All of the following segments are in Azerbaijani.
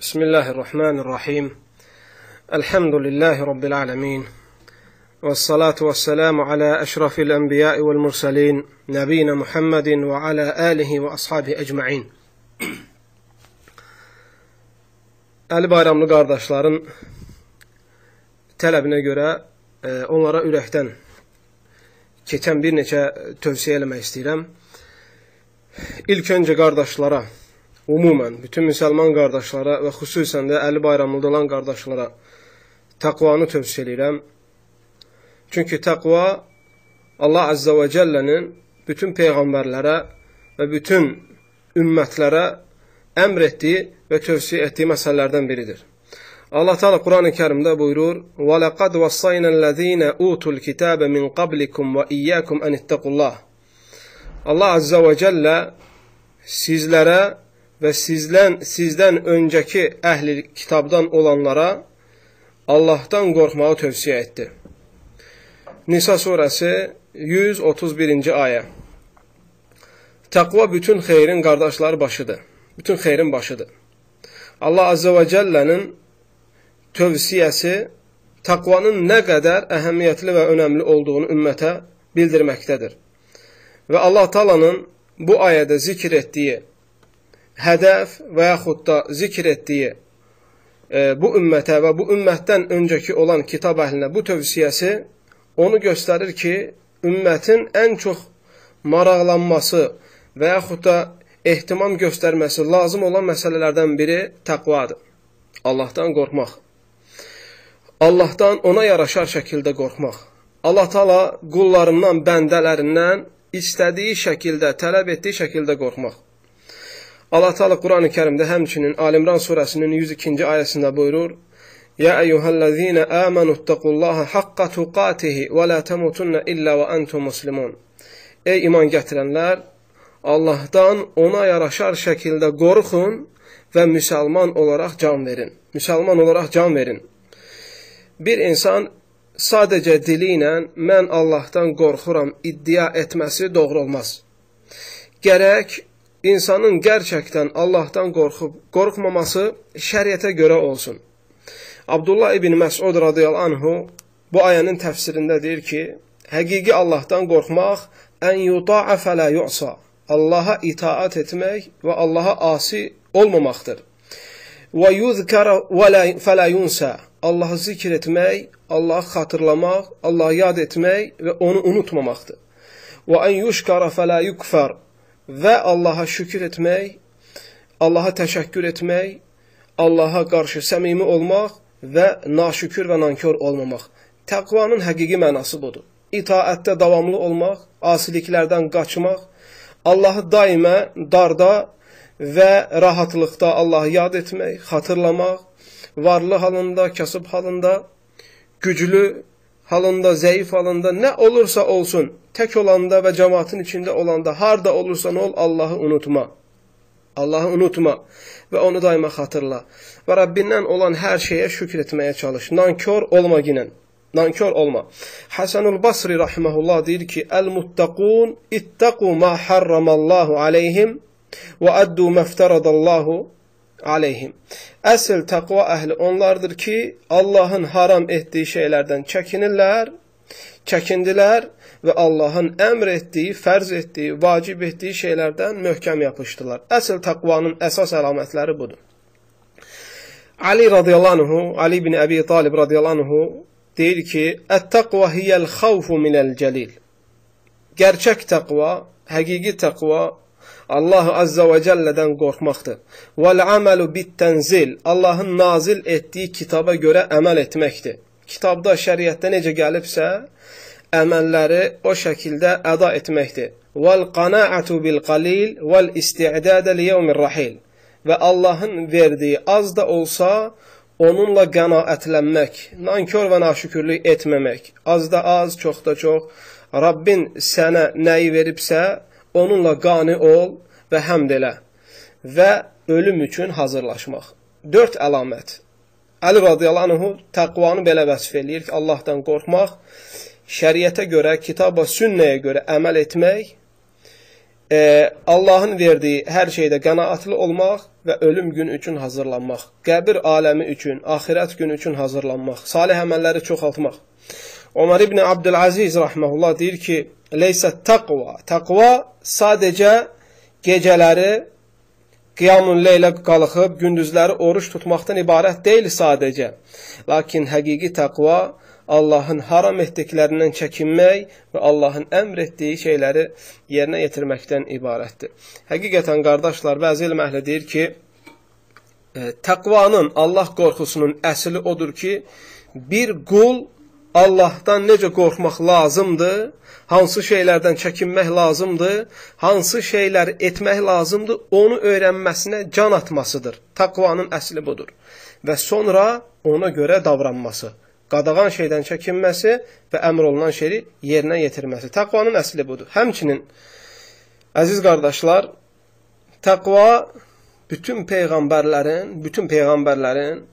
بسم الله الرحمن الرحيم الحمد لله رب العالمين والصلاة والسلام على أشرف الأنبياء والمرسلين نبينا محمد وعلى آله وأصحابه أجمعين Əli bayramlı qardaşların tələbinə görə e, onlara ürəkdən keçən bir neçə tövsiyə eləmək istəyirəm. İlk öncə qardaşlara, umumən bütün müsəlman qardaşlara və xüsusən də Əli bayramında olan qardaşlara təqvanı tövsiyə edirəm. Çünki təqva Allah Azza və Cəllənin bütün peyğəmbərlərə və bütün ümmətlərə əmr etdiyi və tövsiyə etdiyi məsələlərdən biridir. Allah Teala Quran-ı Kərimdə buyurur: "Və laqad vassaynallazīna utul kitaba min qablikum və iyyakum an ittaqullah." Allah Azza və Cəllə sizlərə və sizdən sizdən öncəki əhli kitabdan olanlara Allahdan qorxmağı tövsiyə etdi. Nisa surəsi 131-ci ayə. Təqva bütün xeyrin qardaşları başıdır. Bütün xeyrin başıdır. Allah Azza və Cəllənin tövsiyəsi təqvanın nə qədər əhəmiyyətli və önəmli olduğunu ümmətə bildirməkdədir. Və Allah Taalanın bu ayədə zikr etdiyi hədəf və yaxud da zikr etdiyi e, bu ümmətə və bu ümmətdən öncəki olan kitab əhlinə bu tövsiyəsi onu göstərir ki, ümmətin ən çox maraqlanması və yaxud da ehtimam göstərməsi lazım olan məsələlərdən biri təqvadır. Allahdan qorxmaq. Allahdan ona yaraşar şəkildə qorxmaq. Allah Taala qullarından, bəndələrindən istədiyi şəkildə, tələb etdiyi şəkildə qorxmaq. Allah Taala Qurani-Kərimdə həmçinin Ali-İmran surəsinin 102-ci ayəsində buyurur: Ya eyyuhellezine amanu ittaqullaha haqqa tuqatihi və la tamutunna illa və entum muslimun. Ey iman gətirənlər, Allahdan ona yaraşar şəkildə qorxun və müsəlman olaraq can verin. Müsəlman olaraq can verin. Bir insan sadəcə dili ilə mən Allahdan qorxuram iddia etməsi doğru olmaz. Gərək insanın gerçəkdən Allahdan qorxub qorxmaması şəriətə görə olsun. Abdullah ibn Məsud radıyallahu anhu bu ayənin təfsirində deyir ki, həqiqi Allahdan qorxmaq ən yuta'a fələ yu'sa. Allaha itaat etmək və Allaha asi olmamaqdır. Və yuzkara və fələ yunsa. Allahı zikr etmək, Allahı xatırlamaq, Allahı yad etmək və onu unutmamaqdır. Və en yuşkara fələ yukfar. Və Allaha şükür etmək, Allaha təşəkkür etmək, Allaha qarşı səmimi olmaq və naşükür və nankör olmamaq. Təqvanın həqiqi mənası budur. İtaətdə davamlı olmaq, asiliklərdən qaçmaq, Allahı daimə darda və rahatlıqda Allahı yad etmək, xatırlamaq, varlı halında, kasıb halında, güclü halında, zəif halında, nə olursa olsun, tək olanda və cəmaatın içində olanda, harda olursan ol, Allahı unutma. Allahı unutma və onu daima xatırla. Və Rəbbindən olan hər şeyə şükr etməyə çalış. Nankör olma ginən. Nankör olma. Hasanul Basri rahimehullah deyir ki: "El-muttaqun ittaqu ma harramallahu aleyhim və addu maftaradallahu aleyhim." Əsl təqva əhli onlardır ki, Allahın haram etdiyi şeylərdən çəkinirlər, çəkindilər və Allahın əmr etdiyi, fərz etdiyi, vacib etdiyi şeylərdən möhkəm yapışdılar. Əsl təqvanın əsas əlamətləri budur. Ali radıyallahu anhu, Ali ibn Əbi Talib radıyallahu anhu deyir ki, Ət-təqva hiyəl xavfu minəl cəlil. Gerçək təqva, həqiqi təqva Allah Azza və Cəllədən qorxmaqdır. Vəl-əməlu bit-tənzil, Allahın nazil etdiyi kitaba görə əməl etməkdir. Kitabda, şəriətdə necə gəlibsə, əməlləri o şəkildə əda etməkdir. Vəl-qanaatu bil-qalil vəl-isti'dadə liyevmir-rahil. Və Allahın verdiyi az da olsa, onunla qənaətlənmək, nankör və naşükürlük etməmək, az da az, çox da çox, Rabbin sənə nəyi veribsə, onunla qani ol və həmd elə və ölüm üçün hazırlaşmaq. Dörd əlamət. Əli radiyallahu anhu təqvanı belə vəsf eləyir ki, Allahdan qorxmaq, şəriətə görə, kitaba, sünnəyə görə əməl etmək, e, Allahın verdiyi hər şeydə qənaətli olmaq və ölüm günü üçün hazırlanmaq, qəbir aləmi üçün, axirət günü üçün hazırlanmaq, salih əməlləri çoxaltmaq. Ömər ibn Abdülaziz rahmehullah deyir ki, "Leysə taqva, taqva sadəcə gecələri Qiyamun leylə qalxıb gündüzləri oruç tutmaqdan ibarət deyil sadəcə. Lakin həqiqi təqva Allahın haram etdiklərindən çəkinmək və Allahın əmr etdiyi şeyləri yerinə yetirməkdən ibarətdir. Həqiqətən qardaşlar, bəzi elm əhli deyir ki, e, təqvanın, Allah qorxusunun əsli odur ki, bir qul Allahdan necə qorxmaq lazımdır, hansı şeylərdən çəkinmək lazımdır, hansı şeylər etmək lazımdır, onu öyrənməsinə can atmasıdır. Taqvanın əsli budur. Və sonra ona görə davranması. Qadağan şeydən çəkinməsi və əmr olunan şeyi yerinə yetirməsi. Taqvanın əsli budur. Həmçinin, əziz qardaşlar, təqva bütün peyğəmbərlərin, bütün peyğəmbərlərin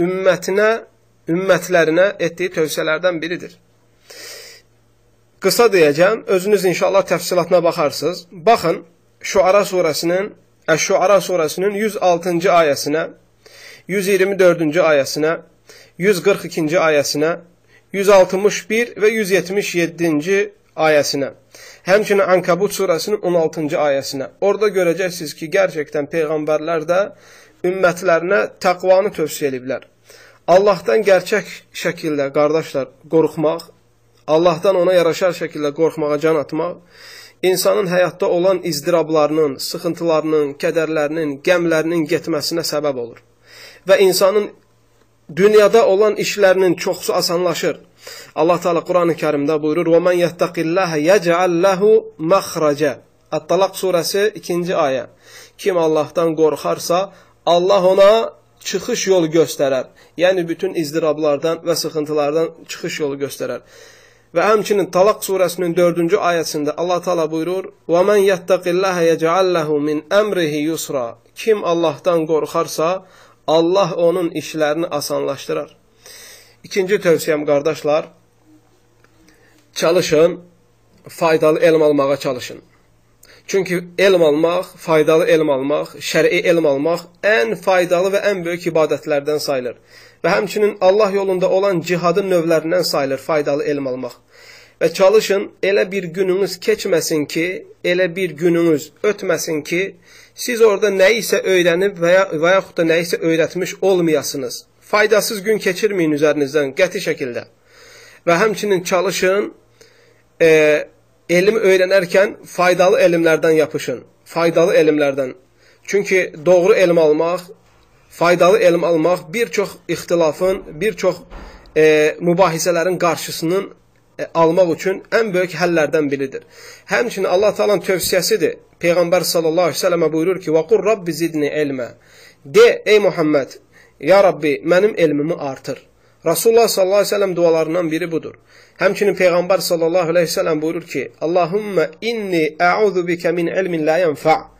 ümmətinə ümmətlərinə etdiyi tövsiyələrdən biridir. Qısa deyəcəm, özünüz inşallah təfsilatına baxarsınız. Baxın, Şuara surəsinin, Əş-Şuara surəsinin 106-cı ayəsinə, 124-cü ayəsinə, 142-ci ayəsinə, 161 və 177-ci ayəsinə. Həmçinin Ankabut surəsinin 16-cı ayəsinə. Orada görəcəksiniz ki, gerçəkdən peyğəmbərlər də ümmətlərinə təqvanı tövsiyə ediblər. Allahdan gerçək şəkildə qardaşlar qorxmaq, Allahdan ona yaraşar şəkildə qorxmağa can atmaq, insanın həyatda olan izdirablarının, sıxıntılarının, kədərlərinin, qəmlərinin getməsinə səbəb olur. Və insanın dünyada olan işlərinin çoxsu asanlaşır. Allah Teala Quran-ı Kərimdə buyurur: "Və men yettaqillaha yec'al lehu mahraca." At-Talaq surəsi 2-ci ayə. Kim Allahdan qorxarsa, Allah ona çıxış yolu göstərər. Yəni bütün izdirablardan və sıxıntılardan çıxış yolu göstərər. Və həmçinin Talaq surəsinin 4-cü ayəsində Allah Taala buyurur: "Və men yettaqillaha yec'al lehu min emrihi yusra." Kim Allahdan qorxarsa, Allah onun işlərini asanlaşdırar. İkinci tövsiyəm qardaşlar, çalışın, faydalı elm almağa çalışın. Çünki elm almaq, faydalı elm almaq, şər'i elm almaq ən faydalı və ən böyük ibadətlərdən sayılır. Və həmçinin Allah yolunda olan cihadın növlərindən sayılır faydalı elm almaq. Və çalışın, elə bir gününüz keçməsin ki, elə bir gününüz ötməsin ki, siz orada nəyisə öyrənib və, ya, və yaxud da nəyisə öyrətmiş olmayasınız. Faydasız gün keçirməyin üzərinizdən qəti şəkildə. Və həmçinin çalışın, e, elm öyrənərkən faydalı elmlərdən yapışın. Faydalı elmlərdən. Çünki doğru elm almaq, faydalı elm almaq bir çox ixtilafın, bir çox e, mübahisələrin qarşısının e, almaq üçün ən böyük həllərdən biridir. Həmçinin Allah Taala'nın tövsiyəsidir. Peyğəmbər sallallahu əleyhi və səlləmə buyurur ki: "Və qur Rabbi zidni ilmə." De, ey Muhammed, ya Rabbi, mənim elmimi artır. Rasulullah sallallahu əleyhi və səlləm dualarından biri budur. Həmçinin Peyğəmbər sallallahu əleyhi və səlləm buyurur ki: "Allahumma inni a'udhu bika min ilmin la yanfa'."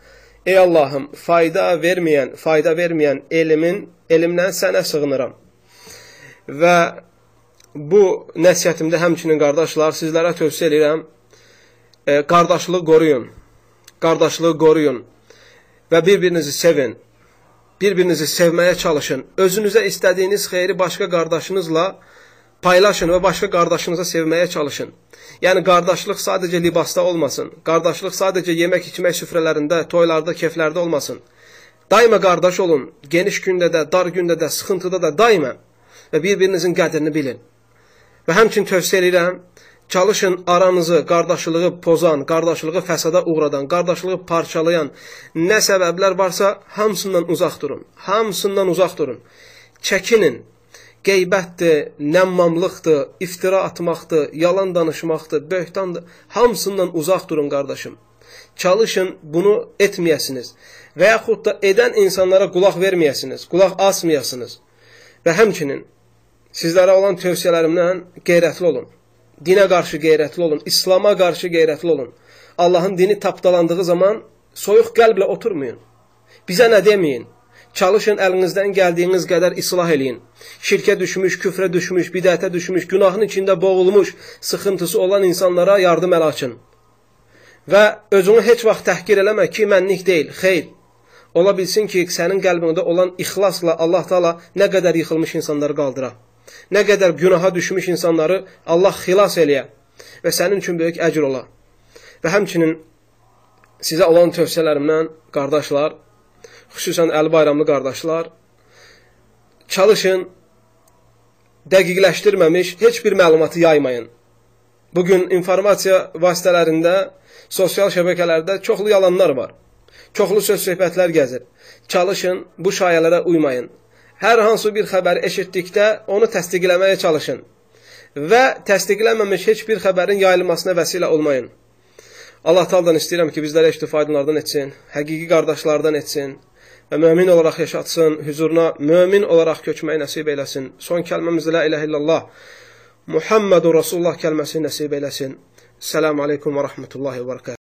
Ey Allahım, fayda verməyən, fayda verməyən elmin, elmdən sənə sığınıram. Və bu nəsihətimdə həmçinin qardaşlar, sizlərə tövsiyə edirəm, e, qardaşlığı qoruyun. Qardaşlığı qoruyun və bir-birinizi sevin. Bir-birinizi sevməyə çalışın. Özünüzə istədiyiniz xeyri başqa qardaşınızla paylaşın və başqa qardaşınıza sevməyə çalışın. Yəni qardaşlıq sadəcə libasda olmasın. Qardaşlıq sadəcə yemək içmək süfrələrində, toylarda, keflərdə olmasın. Daima qardaş olun. Geniş gündə də, dar gündə də, sıxıntıda da daima və bir-birinizin qədrini bilin. Və həmçinin tövsiyə edirəm, çalışın aranızı, qardaşlığı pozan, qardaşlığı fəsada uğradan, qardaşlığı parçalayan nə səbəblər varsa, hamısından uzaq durun. Hamısından uzaq durun. Çəkinin, qeybətdir, nəmmamlıqdır, iftira atmaqdır, yalan danışmaqdır, böhtandır. Hamısından uzaq durun qardaşım. Çalışın bunu etməyəsiniz və yaxud da edən insanlara qulaq verməyəsiniz, qulaq asmayasınız. Və həmçinin sizlərə olan tövsiyələrimdən qeyrətli olun. Dinə qarşı qeyrətli olun, İslam'a qarşı qeyrətli olun. Allahın dini tapdalandığı zaman soyuq qəlblə oturmayın. Bizə nə deməyin? Çalışın əlinizdən gəldiyiniz qədər islah eləyin. Şirkə düşmüş, küfrə düşmüş, bidətə düşmüş, günahın içində boğulmuş, sıxıntısı olan insanlara yardım əl açın. Və özünü heç vaxt təhqir eləmə ki, mənlik deyil, xeyr. Ola bilsin ki, sənin qəlbində olan ixlasla Allah Taala nə qədər yıxılmış insanları qaldıra. Nə qədər günaha düşmüş insanları Allah xilas eləyə və sənin üçün böyük əcr ola. Və həmçinin sizə olan tövsiyələrimdən qardaşlar, xüsusən Əli Bayramlı qardaşlar, çalışın dəqiqləşdirməmiş heç bir məlumatı yaymayın. Bu gün informasiya vasitələrində, sosial şəbəkələrdə çoxlu yalanlar var. Çoxlu söz söhbətlər gəzir. Çalışın bu şayələrə uymayın. Hər hansı bir xəbəri eşitdikdə onu təsdiqləməyə çalışın və təsdiqlənməmiş heç bir xəbərin yayılmasına vəsilə olmayın. Allah Taala'dan istəyirəm ki, bizləri eşitib faydalardan etsin, həqiqi qardaşlardan etsin və mömin olaraq yaşatsın, huzuruna mömin olaraq köçməyi nəsib eləsin. Son kəlməmiz la ilahe illallah Muhammedur Rasulullah kəlməsini nəsib eləsin. Selamun aleykum və rahmetullahi və bərəkət.